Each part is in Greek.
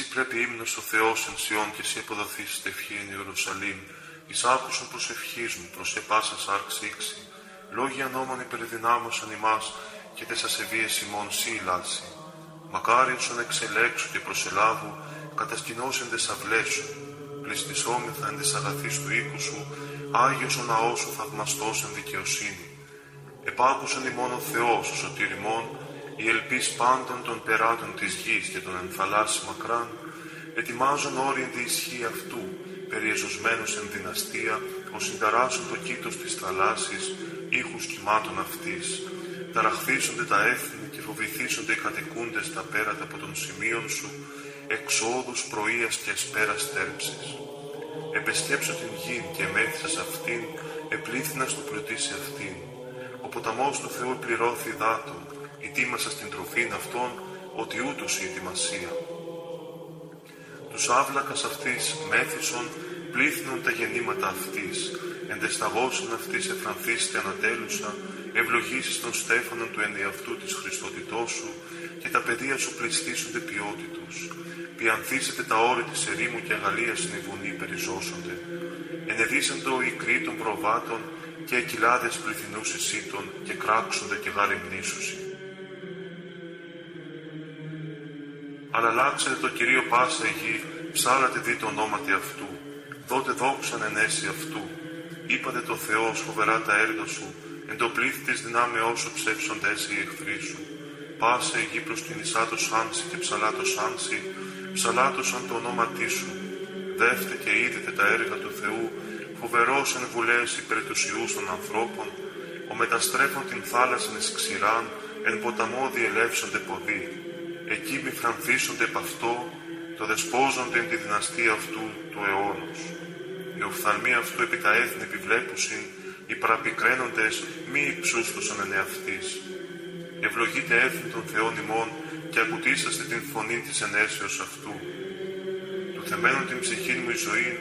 Εσύ πρέπει ύμνος ο Θεός εν Σιών και εσύ αποδοθείς τευχή εν Ιερουσαλήμ. Εις άκουσον προσευχής μου, προς επάσας σάρξ ήξη. Λόγια νόμων υπερδυνάμωσαν ημάς και τες ασεβίες ημών σύ λάση. Μακάριος εξελέξου και προσελάβου, κατασκηνώσεν τες αυλές σου. Πληστισόμεθα εν τες αγαθείς του οίκου σου, Άγιος ο ναός σου θαυμαστός εν δικαιοσύνη. Επάκουσαν ημών ο Θεός, ο σωτηριμών, η ελπίς πάντων των περάτων της γης και των ενθαλάσσι μακράν, ετοιμάζουν όριν τη ισχύ αυτού, περιεζωσμένους εν δυναστεία, ως συνταράσσουν το κήτος της θαλάσσης, ήχους κυμάτων αυτής. Ταραχθήσονται τα έθνη και φοβηθήσονται οι κατοικούντες τα πέρατα από των σημείων σου, εξόδους πρωίας και ασπέρας τέρψης. Επεσκέψω την γη και μέθησα σε αυτήν, επλήθυνα στο πλουτίσι αυτήν. Ο ποταμός του Θεού πληρώθη δάτων, ετοίμασα στην τροφήν αυτών, ότι ούτως η ετοιμασία. Τους άβλακας αυτής μέθησον, πλήθυνον τα γεννήματα αυτής, εντεσταγώσουν αυτής εφρανθίστε ανατέλουσα, ευλογήσεις των στέφανων του ενδιαυτού της Χριστότητός σου και τα σου πληστήσονται ποιότητος. Πιανθήσετε τα όρη της ερήμου και αγαλία στην Ιβουνή περιζώσονται. Ενεδίσαντο οι κροί των προβάτων και εκυλάδες πληθυνούς εισήτων και κράξονται και γαριμνήσουσι. Αλλά λάξετε το Κυρίο πάσα η γη, ψάλατε δι το ονόματι αυτού, δότε δόξαν ενέσει αυτού. Είπατε το Θεό φοβερά τα έργα σου, εν το πλήθη της δυνάμεώς σου ψεύσοντες οι εχθροί σου. Πάσα η γη προς την Ισά το σάνσι και ψαλά το σάνσι, ψαλάτωσαν το ονόματί σου. Δεύτε και είδετε τα έργα του Θεού, φοβερός εν βουλές υπέρ τους των ανθρώπων, ο μεταστρέφων την θάλασσαν εις ξηράν, εν ποταμό διελεύσονται ποδοί. Εκεί μη φρανθίσονται επ' αυτό, το δεσπόζονται εν τη δυναστεία αυτού του αιώνος. Οι οφθαλμοί αυτού επί τα έθνη επιβλέπουσιν, οι παραπικραίνοντες μη υψούστοσαν εν εαυτής. Ευλογείτε έθνη των Θεών ημών και ακουτήσαστε την φωνή της ενέσεως αυτού. Του θεμένου την ψυχή μου η ζωή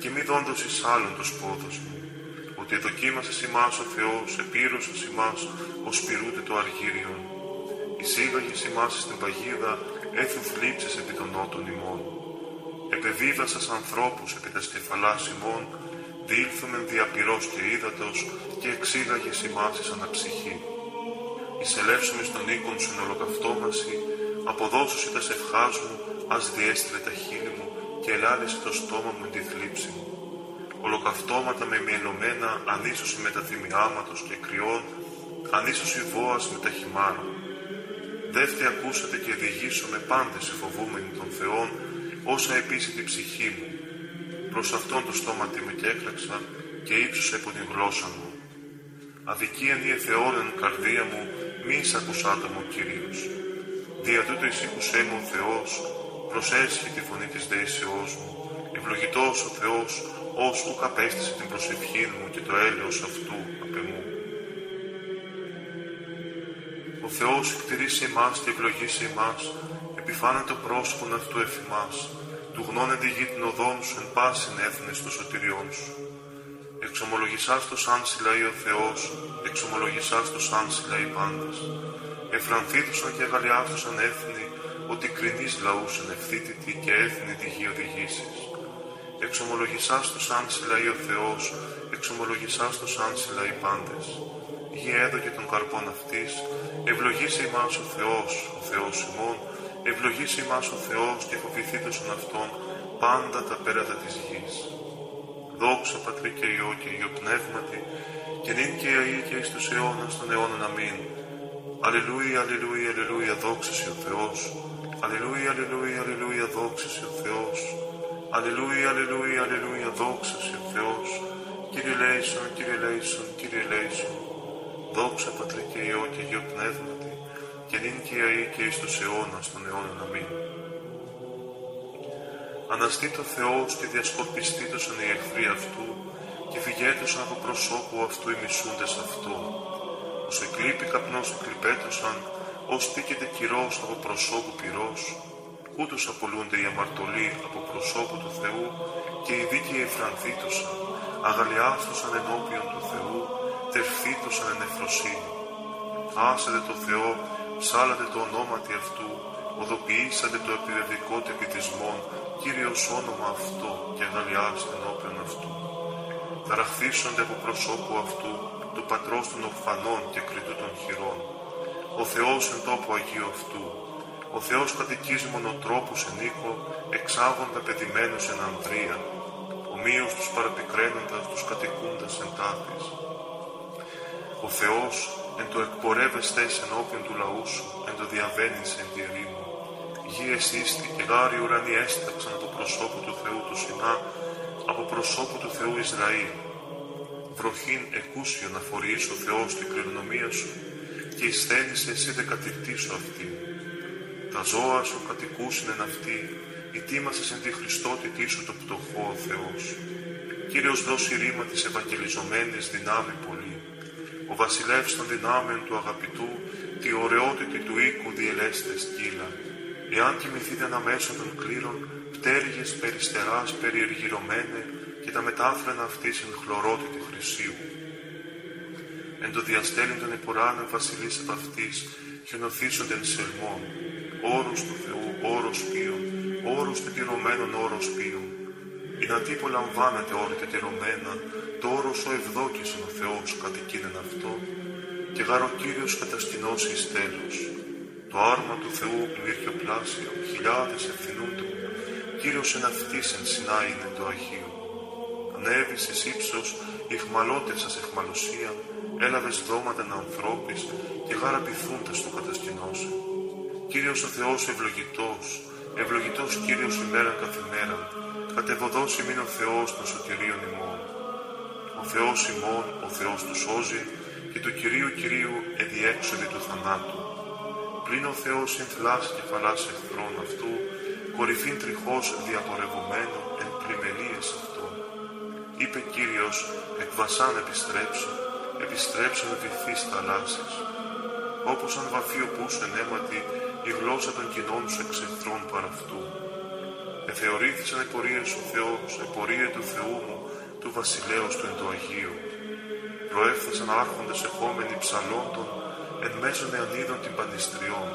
και μη δόντος εις άλλον το σπόδος μου. Ότι εδοκίμασε ημάς ο Θεός, επίρωσε ημάς, ως πυρούτε το αργύριον. Εισήγαγε ημάς στην παγίδα, έθου θλίψες επί των νότων ημών. Επεβίβασας ανθρώπους επί τας σκεφαλάς ημών, διήλθομεν διαπυρός και ύδατος και εξήγαγες ημάς εις αναψυχή. Εισελεύσουμε στον οίκον σου εν ολοκαυτόμαση, αποδώσουσι τας σευχάς μου, ας διέστρε τα χείλη μου και ελάλησε το στόμα μου τη θλίψη μου. Ολοκαυτώματα με μυελωμένα, ανίσωση με τα θυμιάματος και κρυών, ανίσωση βόας με τα χυμάρα. Δεύτε ακούσατε και διηγήσω με πάντες φοβούμενοι των Θεών, όσα επίσης την ψυχή μου. Προς αυτόν το στόμα τι με κέκλαξα και ύψωσε από την γλώσσα μου. Αδικίαν η εθεώρεν καρδία μου, μη εισακουσάτα μου Κυρίως. Δια τούτο εισήκουσέ μου ο Θεός, προσέσχει τη φωνή της δεήσεώς μου, ευλογητός ο Θεός, ως ουκ απέστησε την προσευχή μου και το έλεος αυτού Θεός εκτηρήσει εμάς και ευλογήσει εμάς, επιφάνε το πρόσωπον αυτού εφημάς, του γνώνεται γη την οδόν σου εν πάσιν έθνες των σωτηριών σου. Εξομολογησάς το σαν συλλαεί ο Θεός, εξομολογησάς το σαν συλλαεί πάντας. Εφρανθήτουσαν και αγαλιάστουσαν έθνη, ότι κρινείς λαούς εν ευθύτητη και έθνη τη γη οδηγήσεις. Εξομολογησάς το σαν συλλαεί ο Θεός, εξομολογησάς το σαν συλλαεί πάντες. Γη έδωκε των καρπών αυτής, ευλογήσει ημάς ο Θεός, ο Θεός ημών, ευλογήσει ημάς ο Θεός και φοβηθήτωσον Αυτόν πάντα τα πέρατα της γης. Δόξα Πατρί και Υιό και Υιό Πνεύματι, και νυν και αή και εις τους αιώνας των αιώνων αμήν. Αλληλούια, αλληλούια, αλληλούια, δόξα ο Θεός. Αλληλούια, αλληλούια, αλληλούια, δόξα ο Θεός. Αλληλούια, αλληλούια, αλληλούια, δόξα ο Θεός. Κύριε Λέησον, Κύριε Λέησον, Κύριε Λέησον. Δόξα Πατρί και Υιό και Υιό Πνεύματι, και νυν και αή και εις τους αιώνας των αιώνων αμήν. Αναστεί το Θεός και διασκορπιστήτωσαν οι εχθροί αυτού και φυγέτωσαν από προσώπου αυτού οι μισούντες αυτού. Ως εκλείπει καπνός εκλειπέτωσαν, ως τίκεται κυρός από προσώπου πυρός, ούτως απολούνται οι αμαρτωλοί από προσώπου του Θεού και οι δίκαιοι εφρανθήτωσαν, αγαλιάστωσαν ενώπιον του Θεού, τερφθήτωσαν εν εφροσύνη. Άσατε το Θεό, ψάλατε το ονόματι αυτού, οδοποιήσατε το επιβεβικό του επί εθισμών, Κύριος όνομα αυτό και αγαλιάστε ενώπιον αυτού. Ταραχθήσονται από προσώπου αυτού, του πατρός των οφανών και κριτού των χειρών. Ο Θεός εν τόπο Αγίου αυτού, ο Θεός κατοικίζει μονοτρόπους εν οίκο, εξάγοντα παιδημένους εν ανδρεία, ομοίως τους παραπικραίνοντας τους κατοικούντας εν τάφης. Ο Θεός εν το εκπορεύεστε ενώπιον του λαού σου, εν το διαβαίνεις εν τη ερήμου. Γη εσύστη και γάρι ουρανή έσταξαν από προσώπου του Θεού του Σινά, από προσώπου του Θεού Ισραήλ. Βροχήν εκούσιο να φορείς ο Θεός την κληρονομία σου και εισθένησε εσύ δε κατηκτήσου αυτή. Τα ζώα σου κατοικούσιν εν αυτή, ετοίμασες εν τη Χριστότητή σου το πτωχό ο Θεός. Κύριος δώσει ρήμα της ευαγγελιζομένης δυνάμει πολύ. Ο βασιλεύς των δυνάμεων του αγαπητού, τη ωραιότητη του οίκου διελέστε σκύλα. Εάν κοιμηθείτε αναμέσω των κλήρων, πτέρυγες περιστεράς περιεργυρωμένε και τα μετάφρανα αυτή εν χλωρότητη χρυσίου. Εν το διαστέλιν των εποράνων βασιλείς επ' αυτής, χιονοθήσονται σελμών, όρους του Θεού, όρος πίων, όρους τετυρωμένων όρος πίων. Η να τύπο λαμβάνεται όρη τετυρωμένα, το όρος ο ευδόκησον ο Θεός κατ' εκείνεν αυτό, και γάρο Κύριος κατασκηνώσει εις τέλος. Το άρμα του Θεού πλάσιο, χιλιάδες ευθυνούνται, Κύριος εν αυτής εν συνά είναι το Αγίο. Ανέβης εις ύψος, ηχμαλώτες σας εχμαλωσία, έλαβες δώματα να ανθρώπης και γάρα πειθούντας το κατασκηνώσει. Κύριος ο Θεός ευλογητός, ευλογητός Κύριος ημέραν καθημέραν, κατεβοδός ημίν ο Θεός των σωτηρίων ημών. Ο Θεός ημών, ο Θεός του σώζει και του Κυρίου Κυρίου εδιέξοδη του θανάτου. Πλην ο Θεός ενθλάσει κεφαλάς εχθρών αυτού, κορυφήν τριχώς διαπορευωμένο εν πλημελίες αυτών. Είπε Κύριος, εκ βασάν επιστρέψω, επιστρέψω με βυθείς θαλάσσης. Όπως αν βαφεί ο πούσου εν αίματι, η γλώσσα των κοινών σου εξεχθρών παρά αυτού. Εθεωρήθησαν επορίες ο Θεός, επορίε του Θεού μου, του βασιλέως του εν το Αγίου. Προέφθασαν άρχοντες επόμενοι ψαλόντων, εν μέσω νεανίδων την πανιστριών,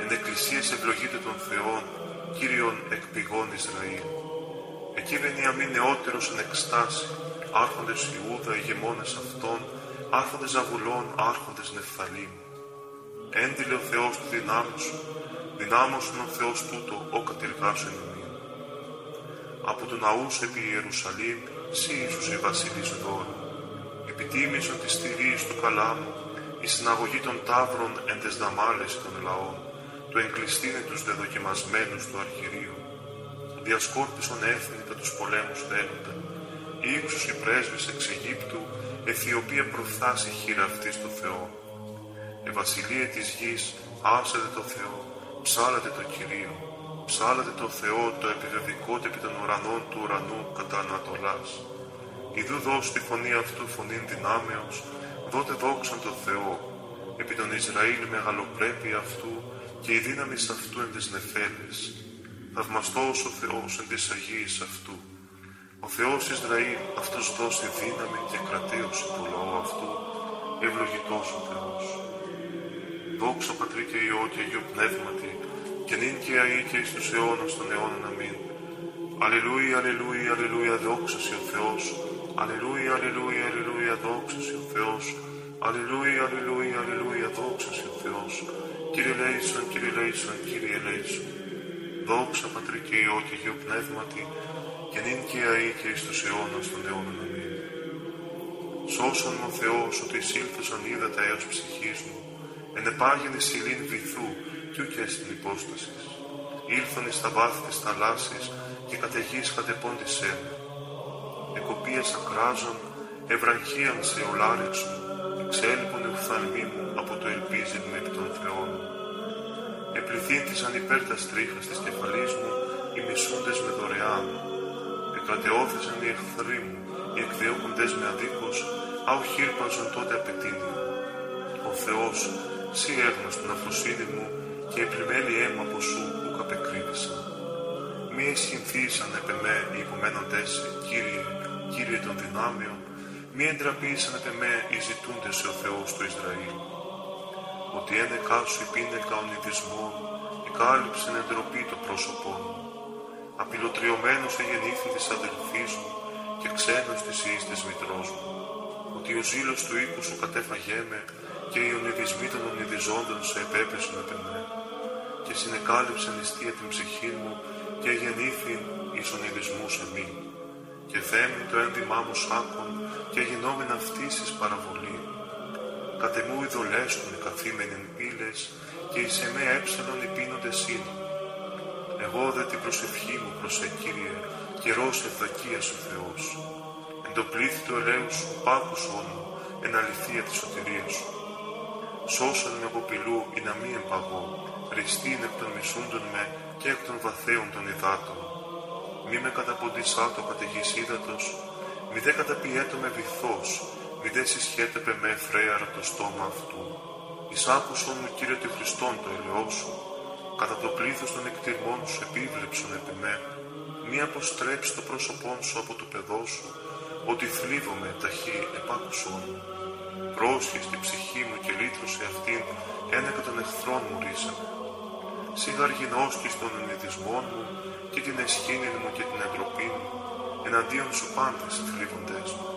εν εκκλησίες ευλογείται των Θεών, Κύριον εκ πηγών Ισραήλ. Εκεί αμήν νεότερος εν εκστάση, άρχοντες Ιούδα, ηγεμόνες αυτών, άρχοντες Ζαβουλών, άρχοντες Νεφθαλήμ. Έντιλε ο Θεός του δυνάμου σου, δυνάμωσον ο Θεός τούτο, ο κατηργάσου εν Από του ναού επί Ιερουσαλήμ, σύ Ιησούς η βασιλής δώρο. Επιτίμησον τη στηρής του καλάμου, η συναγωγή των τάβρων εν τες δαμάλες των λαών, του εγκλειστήνε τους δεδοκιμασμένους του αρχηρίου. Διασκόρπισον έθνη τα τους πολέμους θέλοντα. Ήξους οι πρέσβεις εξ Αιγύπτου, Αιθιοπία προφθάσει χείρα αυτής του Θεό. Ευασιλεία της γης, άσατε το Θεό, ψάλατε το Κυρίο, ψάλατε το Θεό το επιβεβικό επί των ουρανών του ουρανού κατά Ανατολάς. Ιδού δώσ' τη φωνή αυτού φωνήν δυνάμεως, δότε δόξαν το Θεό, επί τον Ισραήλ μεγαλοπρέπεια αυτού και η δύναμη αυτού εν τις νεφέλες. Θαυμαστός ο Θεός εν της Αγίας αυτού. Ο Θεός Ισραήλ αυτός δώσει δύναμη και κρατέωση του λαού αυτού, ευλογητός ο Θεός. Δόξα Πατρί και Υιό και Αγίο Πνεύματι, και νυν και αεί και εις τους αιώνας των αιώνων αμήν. Αλληλούια, αλληλούια, αλληλούια, δόξα ο Θεός. Αλληλούια, αλληλούια, αλληλούια, δόξα ο Θεός. Αλληλούια, αλληλούια, αλληλούια, δόξα ο Θεός. Κύριε Λέησον, Κύριε Λέησον, Κύριε Λέησον. Δόξα Πατρί και Υιό και Αγίο Πνεύματι, και νυν και αεί και εις τους αιώνας των αιώνων αμήν. Σώσον ο Θεός ότι εισήλθωσαν είδατα έως ψυχής μου, εν επάγενη σιλήν βυθού, κι ούκε στην υπόσταση. Ήλθον εις τα βάθη της θαλάσσης και καταιγείς κατεπώντησέ με. Εκοπίες ακράζων, ευραγχίαν σε ολάρεξον, εξέλιπον ουφθαλμή μου από το ελπίζει με επί των Θεών. Επληθύντησαν υπέρ τα στρίχα της κεφαλής μου οι μισούντες με δωρεάν. Εκρατεώθησαν οι εχθροί μου, οι εκδιώκοντες με αδίκως, αου χύρπαζον τότε απαιτήνει. Ο Θεός, σύ έγνωστον αφροσύνη μου και επλημέλη αίμα από σου που καπεκρύβησαν. Μη εσχυνθήσαν επ' εμέ οι υπομένοντες, Κύριε, Κύριε των δυνάμεων, μη εντραπήσαν επ' εμέ οι ζητούντες σε ο Θεός του Ισραήλ. Ότι ένεκά σου η πίνεκα ονειδισμών, εκάλυψεν εντροπή το πρόσωπό μου. απειλοτριωμένος εγεννήθη της αδελφής μου και ξένος της ιής της μητρός μου. Ότι ο ζήλος του οίκου σου κατέφαγέ με και οι ονειδισμοί των ονειδιζόντων σε επέπεσουν επ' εμέ. Και συνεκάλυψαν νηστεία την ψυχή μου και γεννήθην εις ονειδισμού σε μη. Και θέμην το ένδυμά μου σάκων και γινόμεν αυτής εις παραβολή. Κατεμού οι δολές των οι καθήμενοι πύλες και εις εμέ έψαλον οι πίνοντες είναι. Εγώ δε την προσευχή μου προς Κύριε, καιρός ευδοκίας ο Θεός. Εν το πλήθη του ελέου σου πάκουσον μου, εν αληθεία της σωτηρίας σου. Σώσον με από πυλού ή να μη εμπαγώ, ριστήν εκ των μισούντων με και εκ των βαθέων των υδάτων. Μη με καταποντισά το καταιγής ύδατος, μη δε καταπιέτω με βυθός, μη δε συσχέτεπε με φρέαρα το στόμα αυτού. Εισάκουσον μου Κύριε τη Χριστόν το ελαιό σου, κατά το πλήθος των εκτιρμών σου επίβλεψον επί με, μη αποστρέψει το πρόσωπό σου από το παιδό σου, ότι θλίβομαι ταχύ επάκουσόν μου. Πρόσχε στη ψυχή μου και λύτρωσε αυτήν, ένεκα των εχθρών μου ρίσαμε. Σιγαργινώσκεις των ενεδισμών μου και την εσχήνη μου και την εντροπή μου, εναντίον σου πάντες θλίβοντές μου.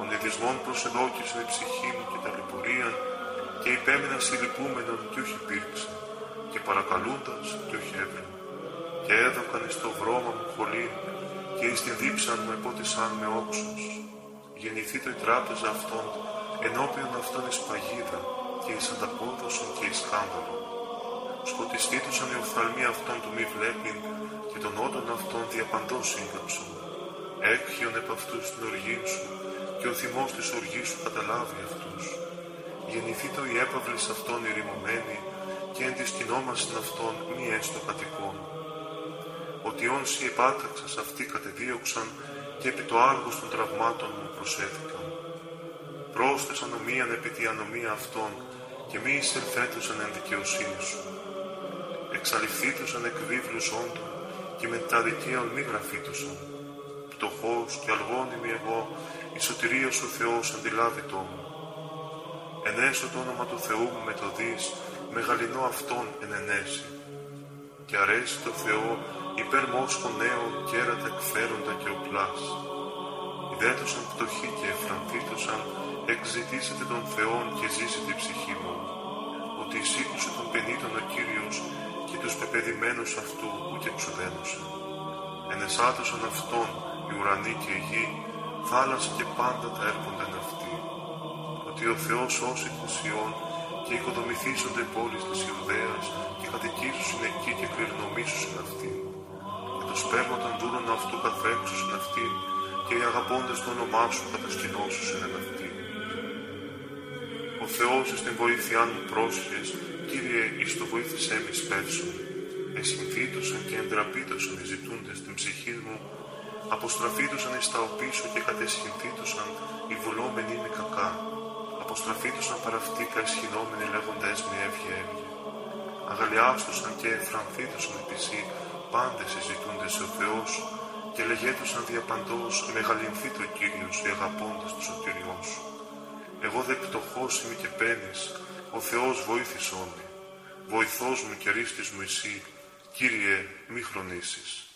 Ο νεδισμών προσεδόκησε η ψυχή μου και τα λιπουρίαν και υπέμεινα συλληπούμενον κι όχι υπήρξε και παρακαλούντας κι όχι έβρε. Και έδωκαν εις το βρώμα μου χολήν και εις την δίψαν μου επότισαν με όξος. Γεννηθεί το η τράπεζα αυτών, ενώπιον αυτών εις παγίδα και εις ανταπόδοσον και εις σκάνδαλο. Σκοτιστήτουσαν οι οφθαλμοί αυτών του μη βλέπειν και των όντων αυτών διαπαντός σύγκαψον. Έκχιον επ' αυτούς την οργή σου και ο θυμός της οργής σου καταλάβει αυτούς. Γεννηθεί το η έπαυλης αυτών ηρημωμένη και εν της κοινόμασιν αυτών μη έστω κατοικών. Ότι όσοι επάταξας αυτοί κατεδίωξαν και επί το άργος των τραυμάτων μου προσέθηκαν. Πρόσθεσαν ομοίαν επί τη ανομία αυτών και μη εισελθέτουσαν εν δικαιοσύνη σου. Εξαλειφθήτουσαν εκ βίβλους όντων και με τα δικαίων μη γραφήτουσαν. Πτωχός και αλγόνιμη εγώ, η σωτηρία σου Θεός αντιλάβει το μου. Ενέσω το όνομα του Θεού μου με το δεις, μεγαλυνό αυτόν εν ενέσει. Και αρέσει το Θεό υπέρ μόσχο νέο κέρατα εκφέροντα και οπλάς. Ιδέτωσαν πτωχοί και εφρανθήτωσαν, εξητήσετε τον Θεόν και ζήσει την ψυχή μου. Ότι εισήκουσε τον πενήτων ο Κύριος και τους πεπαιδημένους αυτού που και ξουδένωσαν. Ενεσάτωσαν αυτόν οι ουρανοί και η γη, θάλασσα και πάντα τα έρχονται αυτοί. Ότι ο Θεός σώσει την Σιών και οικοδομηθήσονται πόλεις της Ιουδαίας και κατοικήσουσιν εκεί και κληρονομήσουσιν αυτήν. Και το σπέρμα των δούλων αυτού καθρέψουσιν αυτήν και οι αγαπώντες το όνομά σου κατασκηνώσουσιν εν αυτήν. Ο Θεός εις την βοήθειά μου πρόσχες, Κύριε εις το βοήθησέ με σπεύσον. Εσυνθήτωσαν και εντραπήτωσαν οι ζητούντες την ψυχή μου, αποστραφήτωσαν εις τα οπίσω και κατεσχυνθήτωσαν οι βουλόμενοι με κακά αποστραφήτουσαν παραυτήκα ισχυνόμενοι λέγοντες με έβγε έβγε. Αγαλιάστουσαν και εφρανθήτουσαν επισή πάντες συζητούντες ο Θεός και λεγέτουσαν διαπαντός μεγαλυνθεί το Κύριος οι αγαπώντες τους σωτηριών σου. Εγώ δε πτωχός είμαι και πένης, ο Θεός βοήθησόν με. Βοηθός μου και ρίστης μου εσύ, Κύριε μη χρονίσεις.